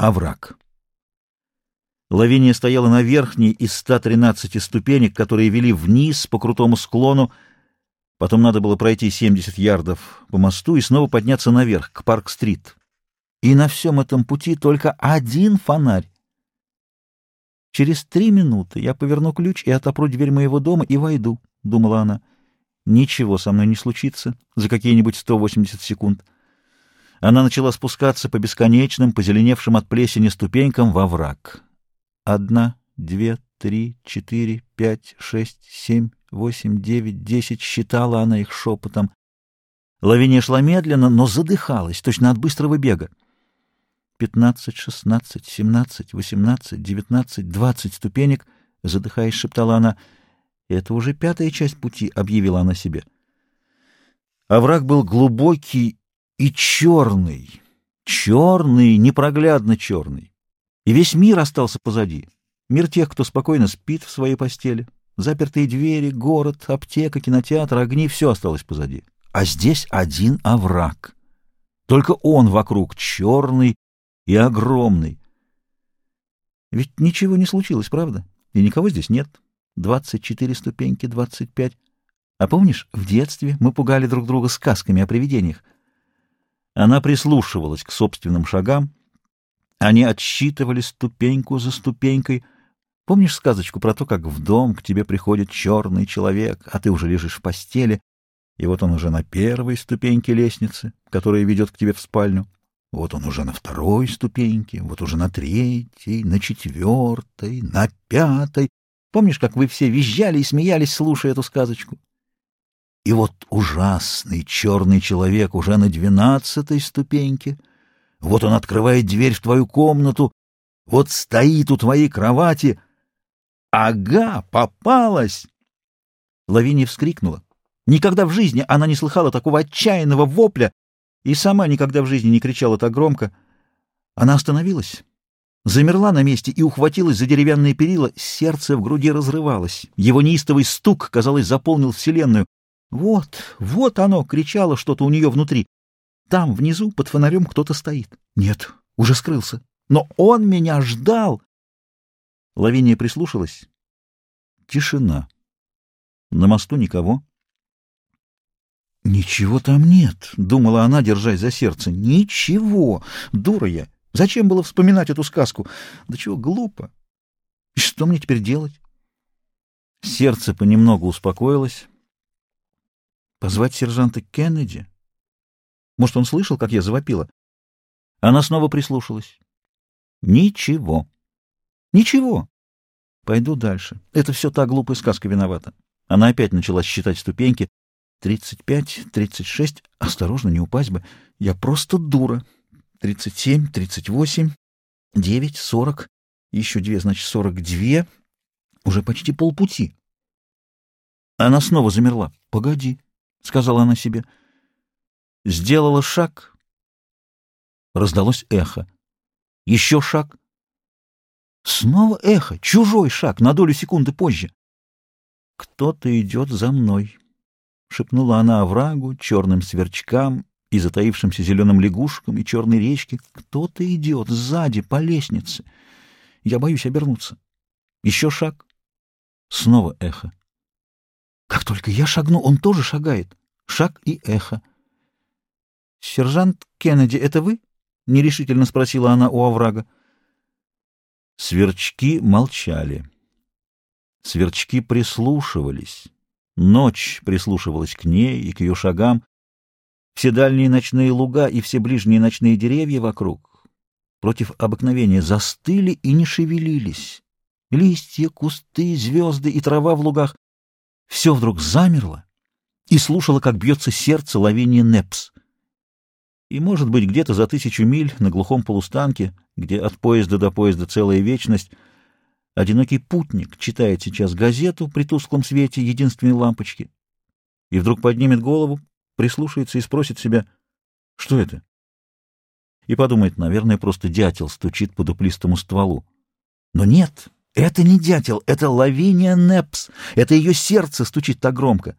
Овраг. Лавиния стояла на верхней из 113 ступенек, которые вели вниз по крутому склону. Потом надо было пройти 70 ярдов по мосту и снова подняться наверх, к Парк-стрит. И на всем этом пути только один фонарь. «Через три минуты я поверну ключ и отопру дверь моего дома и войду», — думала она. «Ничего со мной не случится за какие-нибудь 180 секунд». Она начала спускаться по бесконечным, позеленевшим от плесени ступенькам во враг. Одна, две, три, четыре, пять, шесть, семь, восемь, девять, десять. Считала она их шепотом. Лавиния шла медленно, но задыхалась, точно от быстрого бега. Пятнадцать, шестнадцать, семнадцать, восемнадцать, девятнадцать, двадцать ступенек, задыхаясь, шептала она. Это уже пятая часть пути, объявила она себе. Овраг был глубокий и черный, черный, непроглядно черный. И весь мир остался позади. Мир тех, кто спокойно спит в своей постели. Запертые двери, город, аптека, кинотеатр, огни — все осталось позади. А здесь один овраг. Только он вокруг черный и огромный. Ведь ничего не случилось, правда? И никого здесь нет. Двадцать четыре ступеньки, двадцать пять. А помнишь, в детстве мы пугали друг друга сказками о привидениях? Она прислушивалась к собственным шагам, они отсчитывали ступеньку за ступенькой. Помнишь сказочку про то, как в дом к тебе приходит черный человек, а ты уже лежишь в постели, и вот он уже на первой ступеньке лестницы, которая ведет к тебе в спальню. Вот он уже на второй ступеньке, вот уже на третьей, на четвертой, на пятой. Помнишь, как вы все визжали и смеялись, слушая эту сказочку? И вот ужасный черный человек уже на двенадцатой ступеньке — вот он открывает дверь в твою комнату, вот стоит у твоей кровати. Ага, попалась! Лавиния вскрикнула. Никогда в жизни она не слыхала такого отчаянного вопля и сама никогда в жизни не кричала так громко. Она остановилась, замерла на месте и ухватилась за деревянные перила. Сердце в груди разрывалось. Его неистовый стук, казалось, заполнил вселенную. «Вот, вот оно!» — кричало что-то у нее внутри. Там, внизу, под фонарем кто-то стоит. Нет, уже скрылся. Но он меня ждал. Лавиния прислушалась. Тишина. На мосту никого. «Ничего там нет», — думала она, держась за сердце. «Ничего! Дура я! Зачем было вспоминать эту сказку? Да чего глупо! И что мне теперь делать?» Сердце понемногу успокоилось. «Позвать сержанта Кеннеди?» Может, он слышал, как я завопила? Она снова прислушалась. Ничего. Ничего. Пойду дальше. Это все та глупая сказка виновата. Она опять начала считать ступеньки. Тридцать пять, тридцать шесть. Осторожно, не упасть бы. Я просто дура. Тридцать семь, тридцать восемь, девять, сорок. Еще две, значит, сорок две. Уже почти полпути. Она снова замерла. «Погоди», — сказала она себе, — Сделала шаг. Раздалось эхо. Еще шаг. Снова эхо. Чужой шаг на долю секунды позже. «Кто-то идет за мной», — шепнула она оврагу, черным сверчкам и затаившимся зеленым лягушкам и черной речке. «Кто-то идет сзади, по лестнице. Я боюсь обернуться. Еще шаг. Снова эхо. Как только я шагну, он тоже шагает. Шаг и эхо. «Сержант Кеннеди, это вы?» — нерешительно спросила она у оврага. Сверчки молчали. Сверчки прислушивались. Ночь прислушивалась к ней и к ее шагам. Все дальние ночные луга и все ближние ночные деревья вокруг против обыкновения застыли и не шевелились. Листья, кусты, звезды и трава в лугах — все вдруг замерло и слушало, как бьется сердце лавинии Непс — и, может быть, где-то за тысячу миль на глухом полустанке, где от поезда до поезда целая вечность, одинокий путник читает сейчас газету при тусклом свете единственной лампочки и вдруг поднимет голову, прислушается и спросит себя, что это? И подумает, наверное, просто дятел стучит по дуплистому стволу. Но нет, это не дятел, это Лавиния Непс, это ее сердце стучит так громко.